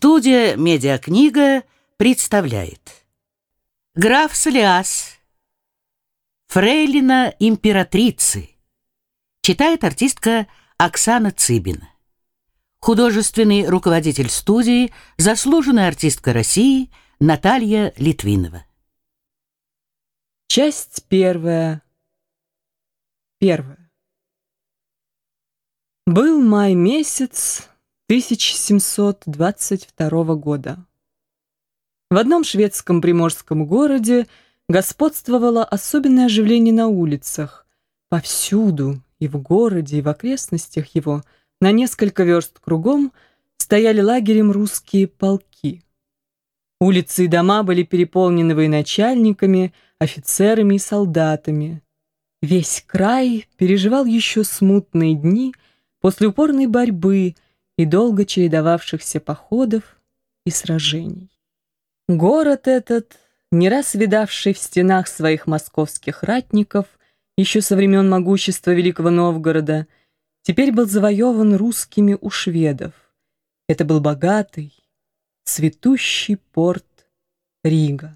Студия «Медиакнига» представляет. Граф Солиас Фрейлина императрицы Читает артистка Оксана Цыбина. Художественный руководитель студии Заслуженная артистка России Наталья Литвинова. Часть первая. Первая. Был май месяц 1722 года. В одном шведском приморском городе господствовало особенное оживление на улицах. Повсюду, и в городе, и в окрестностях его, на несколько верст кругом, стояли лагерем русские полки. Улицы и дома были переполнены военачальниками, офицерами и солдатами. Весь край переживал еще смутные дни после упорной борьбы – и долго чередовавшихся походов и сражений. Город этот, не раз видавший в стенах своих московских ратников еще со времен могущества Великого Новгорода, теперь был завоеван русскими у шведов. Это был богатый, цветущий порт Рига.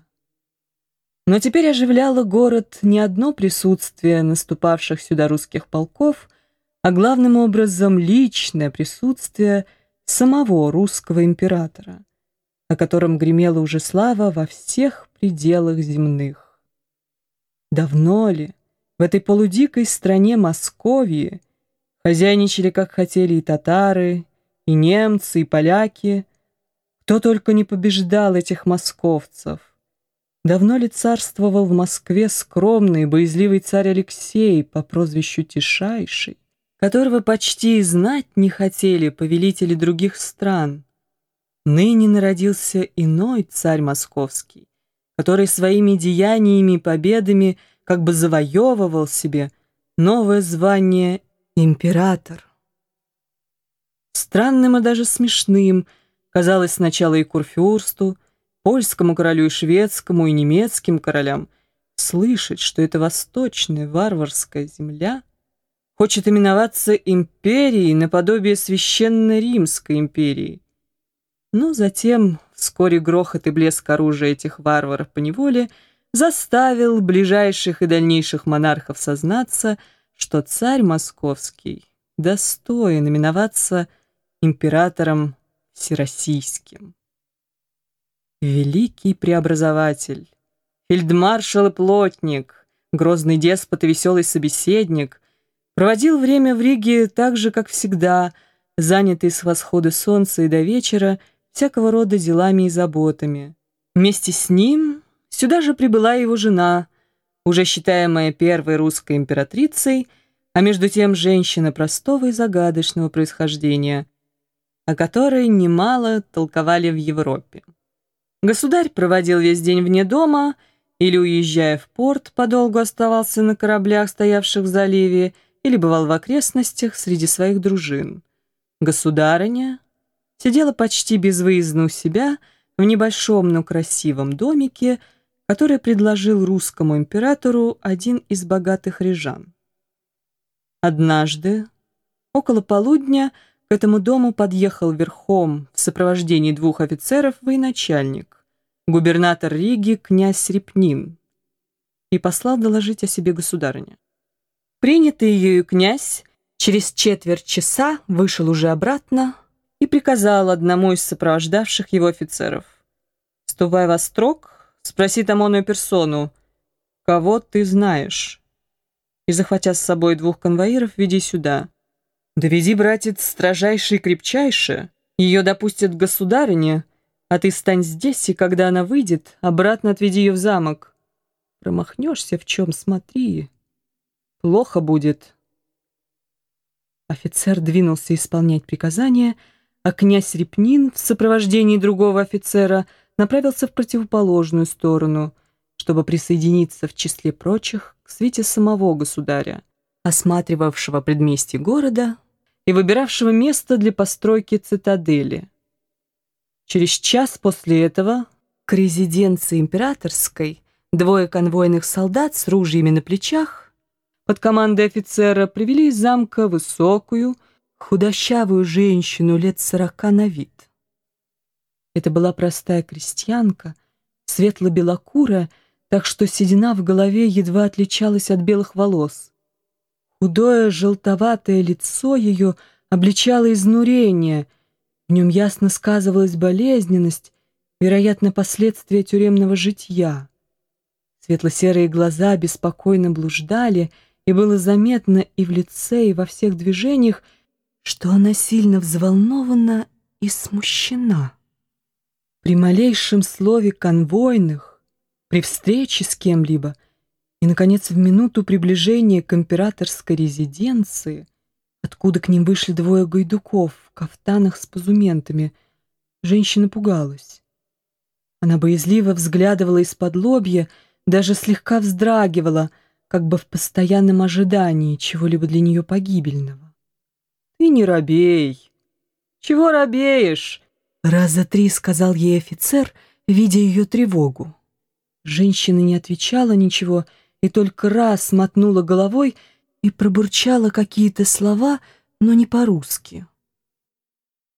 Но теперь оживляло город не одно присутствие наступавших сюда русских полков, а главным образом личное присутствие самого русского императора, о котором гремела уже слава во всех пределах земных. Давно ли в этой полудикой стране Московии хозяйничали, как хотели, и татары, и немцы, и поляки, кто только не побеждал этих московцев. Давно ли царствовал в Москве скромный, боязливый царь Алексей по прозвищу Тишайший? Которого почти и знать не хотели повелители других стран. Ныне народился иной царь московский, который своими деяниями и победами как бы завоевывал себе новое звание император. Странным и даже смешным казалось сначала и Курфюрсту, польскому королю и шведскому и немецким королям слышать, что это восточная варварская земля — хочет именоваться империей наподобие священной Римской империи. Но затем вскоре грохот и блеск оружия этих варваров по неволе заставил ближайших и дальнейших монархов сознаться, что царь московский достоин именоваться императором всероссийским. Великий преобразователь, фельдмаршал и плотник, грозный деспот и веселый собеседник, Проводил время в Риге так же, как всегда, занятый с восхода солнца и до вечера всякого рода делами и заботами. Вместе с ним сюда же прибыла его жена, уже считаемая первой русской императрицей, а между тем женщина простого и загадочного происхождения, о которой немало толковали в Европе. Государь проводил весь день вне дома или, уезжая в порт, подолгу оставался на кораблях, стоявших в заливе, или бывал в окрестностях среди своих дружин. Государыня сидела почти безвыездно у себя в небольшом, но красивом домике, который предложил русскому императору один из богатых рижан. Однажды, около полудня, к этому дому подъехал верхом в сопровождении двух офицеров военачальник, губернатор Риги князь Репнин, и послал доложить о себе государыне. Принятый ею князь через четверть часа вышел уже обратно и приказал одному из сопровождавших его офицеров. «Ступай во строк, спроси тамонную персону, кого ты знаешь?» И, захватя с собой двух конвоиров, веди сюда. «Доведи, братец, строжайше и крепчайше, ее допустят государыне, а ты стань здесь, и когда она выйдет, обратно отведи ее в замок. Промахнешься в чем, смотри». Плохо будет. Офицер двинулся исполнять приказание, а князь Репнин в сопровождении другого офицера направился в противоположную сторону, чтобы присоединиться в числе прочих к свите самого государя, осматривавшего предместье города и выбиравшего место для постройки цитадели. Через час после этого к резиденции императорской двое конвойных солдат с ружьями на плечах под командой офицера привели из замка высокую, худощавую женщину лет сорока на вид. Это была простая крестьянка, светло-белокурая, так что седина в голове едва отличалась от белых волос. Худое желтоватое лицо ее обличало изнурение, в нем ясно сказывалась болезненность, вероятно, последствия тюремного житья. Светло-серые глаза беспокойно блуждали, и было заметно и в лице, и во всех движениях, что она сильно взволнована и смущена. При малейшем слове конвойных, при встрече с кем-либо и, наконец, в минуту приближения к императорской резиденции, откуда к ним вышли двое гайдуков в кафтанах с позументами, женщина пугалась. Она боязливо взглядывала из-под лобья, даже слегка вздрагивала, как бы в постоянном ожидании чего-либо для нее погибельного. «Ты не робей!» «Чего робеешь?» Раза три сказал ей офицер, видя ее тревогу. Женщина не отвечала ничего и только раз мотнула головой и пробурчала какие-то слова, но не по-русски.